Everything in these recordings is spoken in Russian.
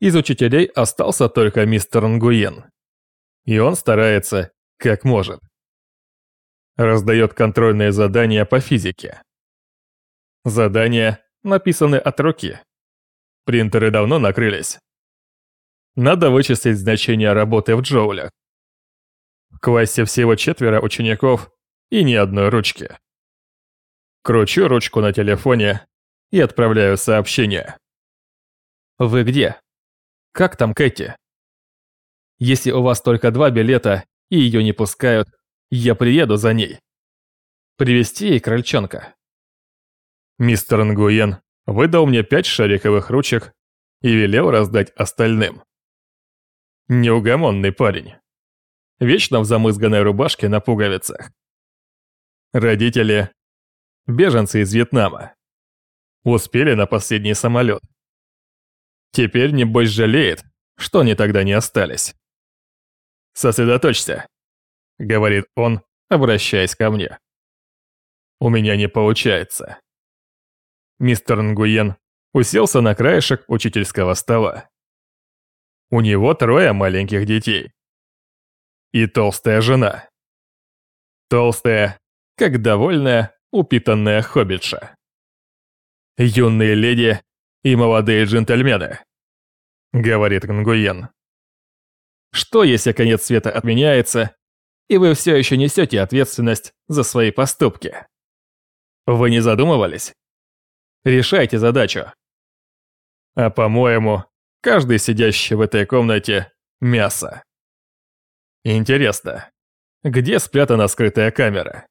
Из учителей остался только мистер Нгуен. И он старается, как может. Раздает контрольные задания по физике. Задания написаны от руки. Принтеры давно накрылись. Надо вычислить значение работы в джоулях. В классе всего четверо учеников и ни одной ручки. Кручу ручку на телефоне и отправляю сообщение. «Вы где? Как там Кэти?» Если у вас только два билета и ее не пускают, я приеду за ней. Привезти ей крольчонка. Мистер Нгуен выдал мне пять шариковых ручек и велел раздать остальным. Неугомонный парень. Вечно в замызганной рубашке на пуговицах. Родители – беженцы из Вьетнама. Успели на последний самолет. Теперь, небось, жалеет, что они тогда не остались. «Сосредоточься», — говорит он, обращаясь ко мне. «У меня не получается». Мистер Нгуен уселся на краешек учительского стола. У него трое маленьких детей. И толстая жена. Толстая, как довольная, упитанная хоббитша. «Юные леди и молодые джентльмены», — говорит Нгуен. Что, если конец света отменяется, и вы все еще несете ответственность за свои поступки? Вы не задумывались? Решайте задачу. А по-моему, каждый сидящий в этой комнате – мясо. Интересно, где спрятана скрытая камера?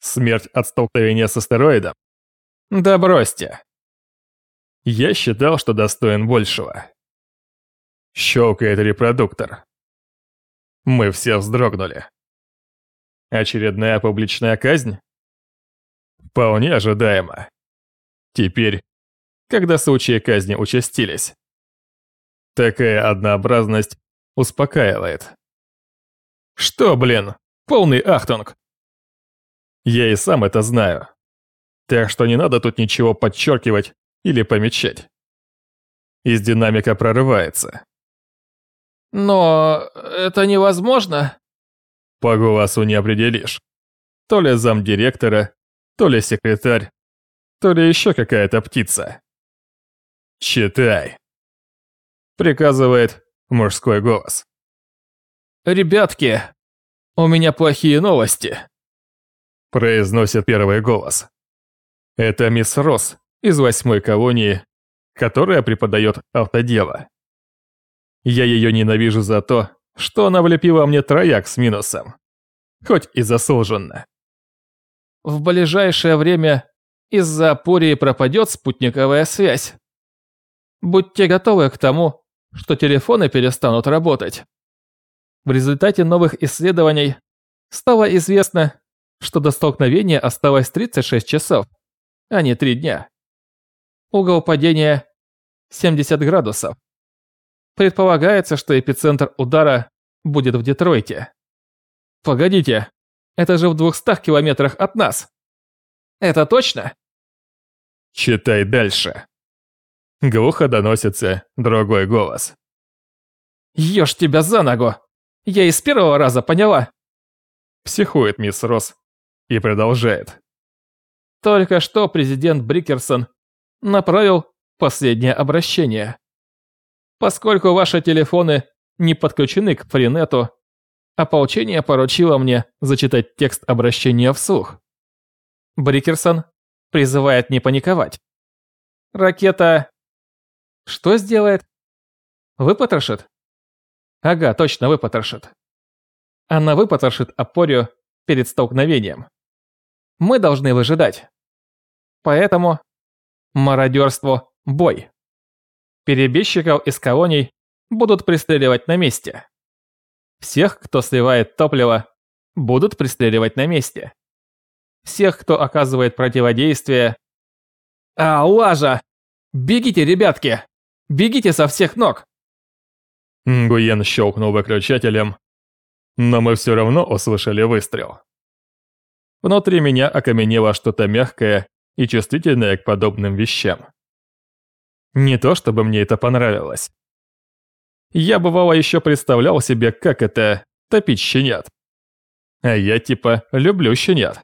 Смерть от столкновения с астероидом? Да бросьте. Я считал, что достоин большего. Щелкает репродуктор. Мы все вздрогнули. Очередная публичная казнь? Вполне ожидаемо. Теперь, когда случаи казни участились. Такая однообразность успокаивает. Что, блин, полный ахтунг. Я и сам это знаю. Так что не надо тут ничего подчеркивать или помечать. Из динамика прорывается. Но это невозможно. По голосу не определишь. То ли замдиректора, то ли секретарь, то ли еще какая-то птица. «Читай», — приказывает мужской голос. «Ребятки, у меня плохие новости», — произносит первый голос. Это мисс Росс из восьмой колонии, которая преподает автодело. Я ее ненавижу за то, что она влепила мне трояк с минусом. Хоть и заслуженно. В ближайшее время из-за Апурии пропадет спутниковая связь. Будьте готовы к тому, что телефоны перестанут работать. В результате новых исследований стало известно, что до столкновения осталось 36 часов, а не 3 дня. Угол падения 70 градусов. Предполагается, что эпицентр удара будет в Детройте. Погодите, это же в 200 километрах от нас. Это точно? Читай дальше. Глухо доносится другой голос. Ешь тебя за ногу! Я и с первого раза поняла. Психует мисс Росс и продолжает. Только что президент Брикерсон направил последнее обращение. Поскольку ваши телефоны не подключены к Фринету, ополчение поручило мне зачитать текст обращения вслух. Брикерсон призывает не паниковать. Ракета... Что сделает? Выпотрошит? Ага, точно выпотрошит. Она выпотрошит опорию перед столкновением. Мы должны выжидать. Поэтому мародерство – бой. Перебежчиков из колоний будут пристреливать на месте. Всех, кто сливает топливо, будут пристреливать на месте. Всех, кто оказывает противодействие... А, лажа! Бегите, ребятки! Бегите со всех ног! Гуен щелкнул выключателем, но мы все равно услышали выстрел. Внутри меня окаменело что-то мягкое и чувствительное к подобным вещам. Не то чтобы мне это понравилось. Я бывало еще представлял себе, как это топить щенят. А я типа люблю щенят.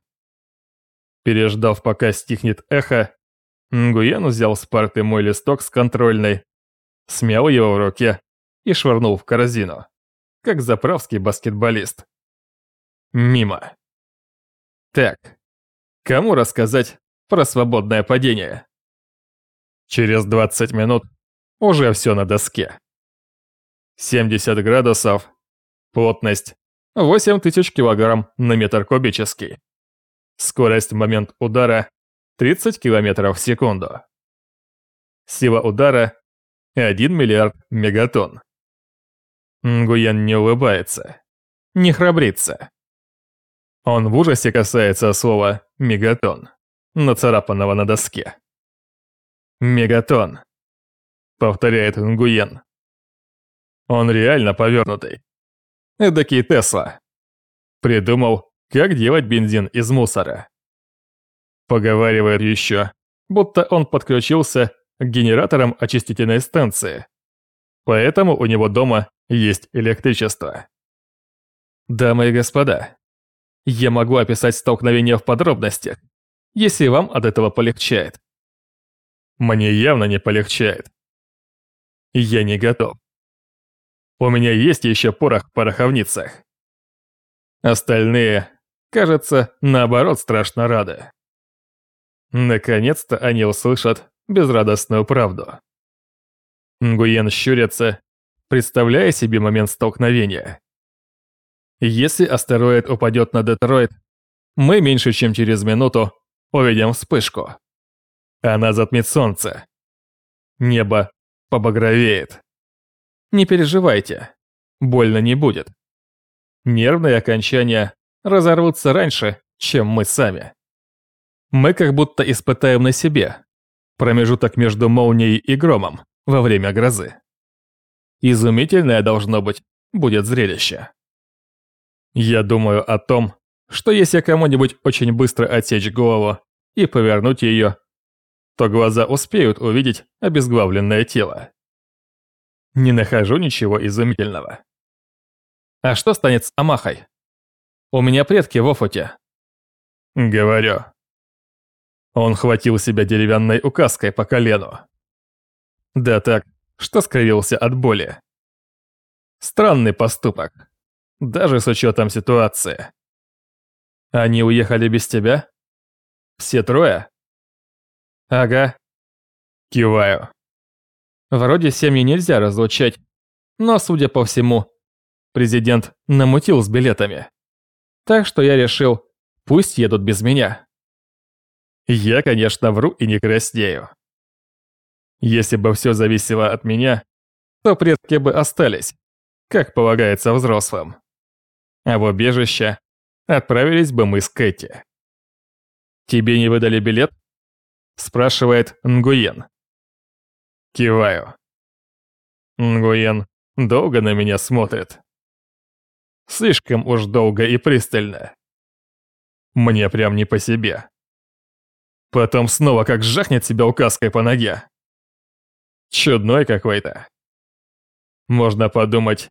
Переждав, пока стихнет эхо, Нгуен взял с парты мой листок с контрольной, смял его в руке и швырнул в корзину, как заправский баскетболист. Мимо. Так, кому рассказать про свободное падение? Через 20 минут уже все на доске. 70 градусов, плотность 8000 килограмм на метр кубический. Скорость в момент удара 30 километров в секунду. Сила удара 1 миллиард мегатонн. Нгуян не улыбается, не храбрится. Он в ужасе касается слова «мегатон», нацарапанного на доске. «Мегатон», — повторяет Нгуен. Он реально повернутый. Эдакий Тесла. Придумал, как делать бензин из мусора. Поговаривают еще, будто он подключился к генераторам очистительной станции. Поэтому у него дома есть электричество. Дамы и господа, я могу описать столкновение в подробностях, если вам от этого полегчает. Мне явно не полегчает. Я не готов. У меня есть еще порох в пороховницах. Остальные, кажется, наоборот страшно рады. Наконец-то они услышат безрадостную правду. Нгуен щурится, представляя себе момент столкновения. Если астероид упадет на Детройт, мы меньше чем через минуту увидим вспышку. Она затмит солнце. Небо побагровеет. Не переживайте, больно не будет. Нервные окончания разорвутся раньше, чем мы сами. Мы как будто испытаем на себе промежуток между молнией и громом во время грозы. Изумительное должно быть будет зрелище. Я думаю о том, что если кому-нибудь очень быстро отсечь голову и повернуть ее, то глаза успеют увидеть обезглавленное тело. Не нахожу ничего изумительного. А что станет с Амахой? У меня предки в Офуте. Говорю. Он хватил себя деревянной указкой по колену. Да так, что скривился от боли. Странный поступок. Даже с учетом ситуации. Они уехали без тебя? Все трое? Ага. Киваю. Вроде семьи нельзя разлучать, но, судя по всему, президент намутил с билетами. Так что я решил, пусть едут без меня. Я, конечно, вру и не краснею. Если бы все зависело от меня, то предки бы остались, как полагается взрослым. А в убежище отправились бы мы с Кэти. «Тебе не выдали билет?» – спрашивает Нгуен. Киваю. Нгуен долго на меня смотрит. Слишком уж долго и пристально. Мне прям не по себе. Потом снова как жахнет себя указкой по ноге. Чудной какой-то. Можно подумать,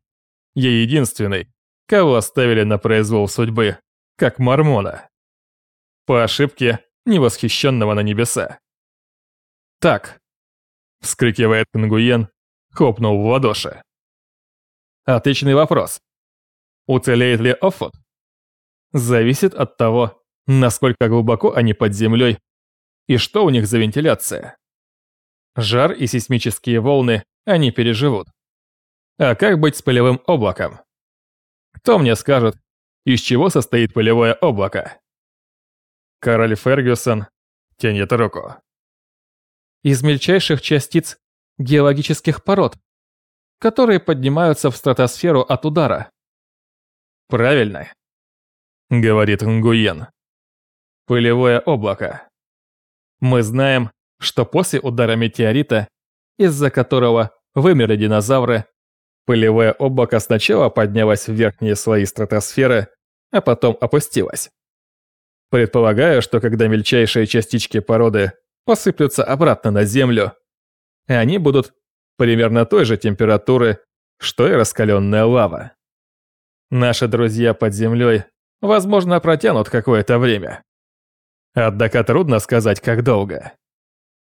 я единственный, кого оставили на произвол судьбы, как мормона. По ошибке, невосхищенного на небеса. Так, — вскрикивает Пингуен, хлопнул в ладоши. Отличный вопрос. Уцелеет ли Оффот? Зависит от того, насколько глубоко они под землей и что у них за вентиляция. Жар и сейсмические волны они переживут. А как быть с пылевым облаком? Кто мне скажет, из чего состоит пылевое облако? Король Фергюсон тянет руку из мельчайших частиц геологических пород, которые поднимаются в стратосферу от удара. «Правильно», — говорит Нгуен. «Пылевое облако. Мы знаем, что после удара метеорита, из-за которого вымерли динозавры, пылевое облако сначала поднялось в верхние слои стратосферы, а потом опустилось. Предполагаю, что когда мельчайшие частички породы посыплются обратно на землю. они будут примерно той же температуры, что и раскаленная лава. Наши друзья под землей, возможно, протянут какое-то время. Однако трудно сказать, как долго.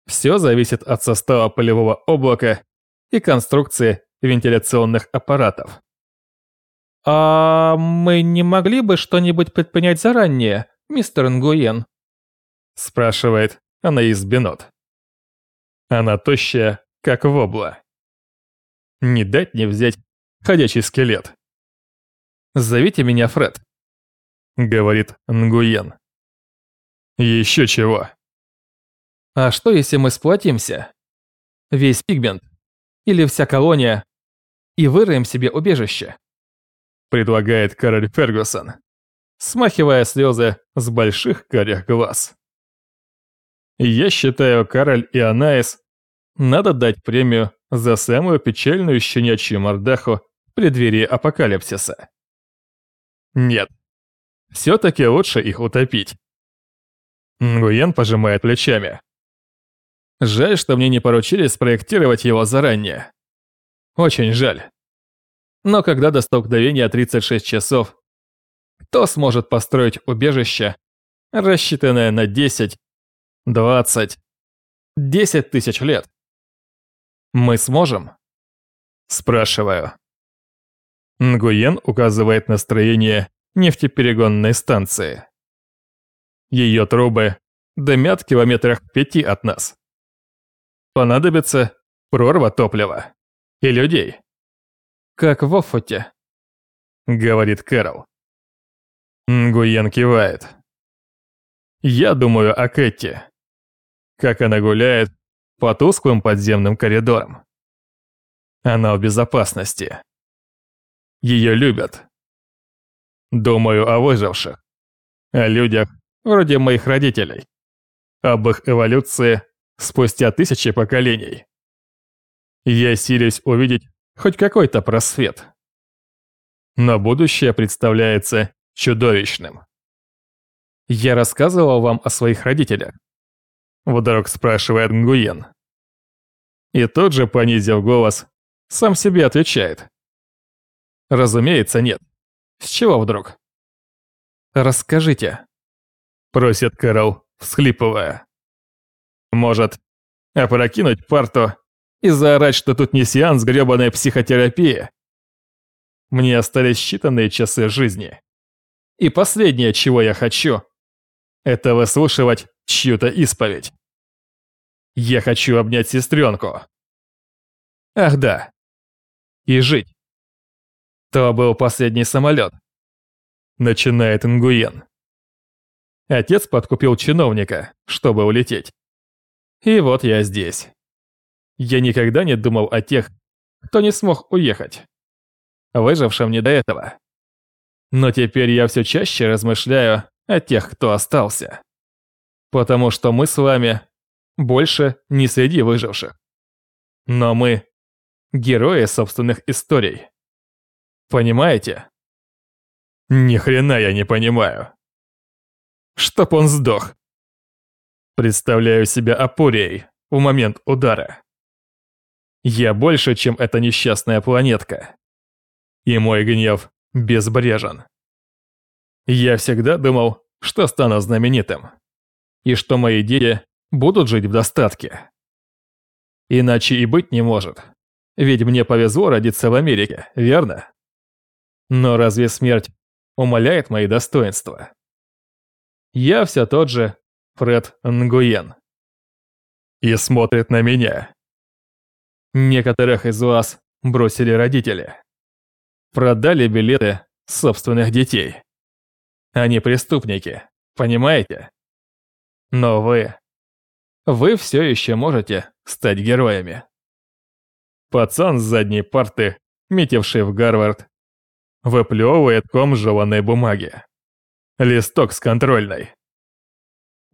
Все зависит от состава полевого облака и конструкции вентиляционных аппаратов. «А мы не могли бы что-нибудь предпринять заранее, мистер Нгуен?» спрашивает Анаис Бенот. Она тощая, как вобла. Не дать не взять ходячий скелет. «Зовите меня Фред», — говорит Нгуен. «Еще чего?» «А что, если мы сплотимся? Весь пигмент или вся колония и выроем себе убежище?» предлагает король Фергюсон, смахивая слезы с больших карих глаз. Я считаю, Кароль и Анаис надо дать премию за самую печальную щенячью мордаху в преддверии апокалипсиса. Нет, все-таки лучше их утопить. Нгуен пожимает плечами. Жаль, что мне не поручили спроектировать его заранее. Очень жаль. Но когда до столкновения 36 часов, кто сможет построить убежище, рассчитанное на 10, 20, 10 тысяч лет? Мы сможем? Спрашиваю. Нгуен указывает настроение нефтеперегонной станции. Ее трубы дымят километрах пяти от нас. Понадобится прорва топлива и людей как в Оффоте», — говорит Кэрол. Нгуен кивает. Я думаю о Кэти. Как она гуляет по тусклым подземным коридорам. Она в безопасности. Ее любят. Думаю о выживших. О людях, вроде моих родителей. Об их эволюции спустя тысячи поколений. Я силюсь увидеть хоть какой-то просвет. Но будущее представляется чудовищным. «Я рассказывал вам о своих родителях?» Вдруг спрашивает Нгуен. И тот же, понизив голос, сам себе отвечает. «Разумеется, нет. С чего вдруг?» «Расскажите», — просит Кэрол, всхлипывая. «Может, опрокинуть парту и заорать, что тут не сеанс грёбаная психотерапия. Мне остались считанные часы жизни. И последнее, чего я хочу, это выслушивать чью-то исповедь. Я хочу обнять сестренку. Ах да. И жить. То был последний самолет. Начинает Ингуен. Отец подкупил чиновника, чтобы улететь. И вот я здесь. Я никогда не думал о тех, кто не смог уехать. Выжившим не до этого. Но теперь я все чаще размышляю о тех, кто остался. Потому что мы с вами больше не среди выживших. Но мы – герои собственных историй. Понимаете? Ни хрена я не понимаю. Чтоб он сдох. Представляю себя Апурией в момент удара. Я больше, чем эта несчастная планетка. И мой гнев безбрежен. Я всегда думал, что стану знаменитым. И что мои дети будут жить в достатке. Иначе и быть не может. Ведь мне повезло родиться в Америке, верно? Но разве смерть умаляет мои достоинства? Я все тот же Фред Нгуен. И смотрит на меня. Некоторых из вас бросили родители. Продали билеты собственных детей. Они преступники, понимаете? Но вы... Вы все еще можете стать героями. Пацан с задней парты, метивший в Гарвард, выплевывает ком жеванной бумаги. Листок с контрольной.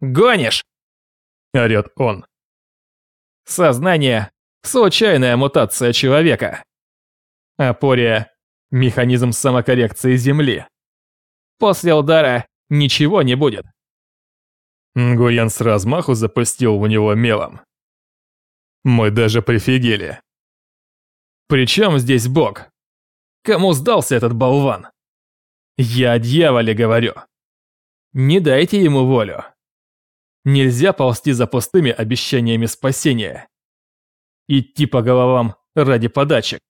«Гонишь!» – орёт он. «Сознание Случайная мутация человека. Апория – механизм самокоррекции Земли. После удара ничего не будет. Нгуян с размаху запустил в него мелом. Мы даже прифигели. При чем здесь Бог? Кому сдался этот болван? Я о дьяволе говорю. Не дайте ему волю. Нельзя ползти за пустыми обещаниями спасения. Идти по головам ради подачек.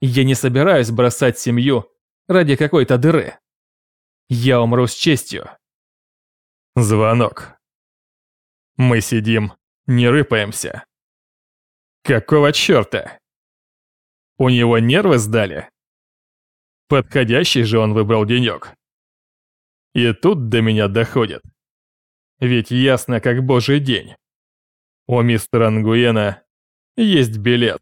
Я не собираюсь бросать семью ради какой-то дыры. Я умру с честью. Звонок. Мы сидим, не рыпаемся. Какого черта? У него нервы сдали? Подходящий же он выбрал денек. И тут до меня доходит. Ведь ясно, как божий день. У мистера Ангуена есть билет.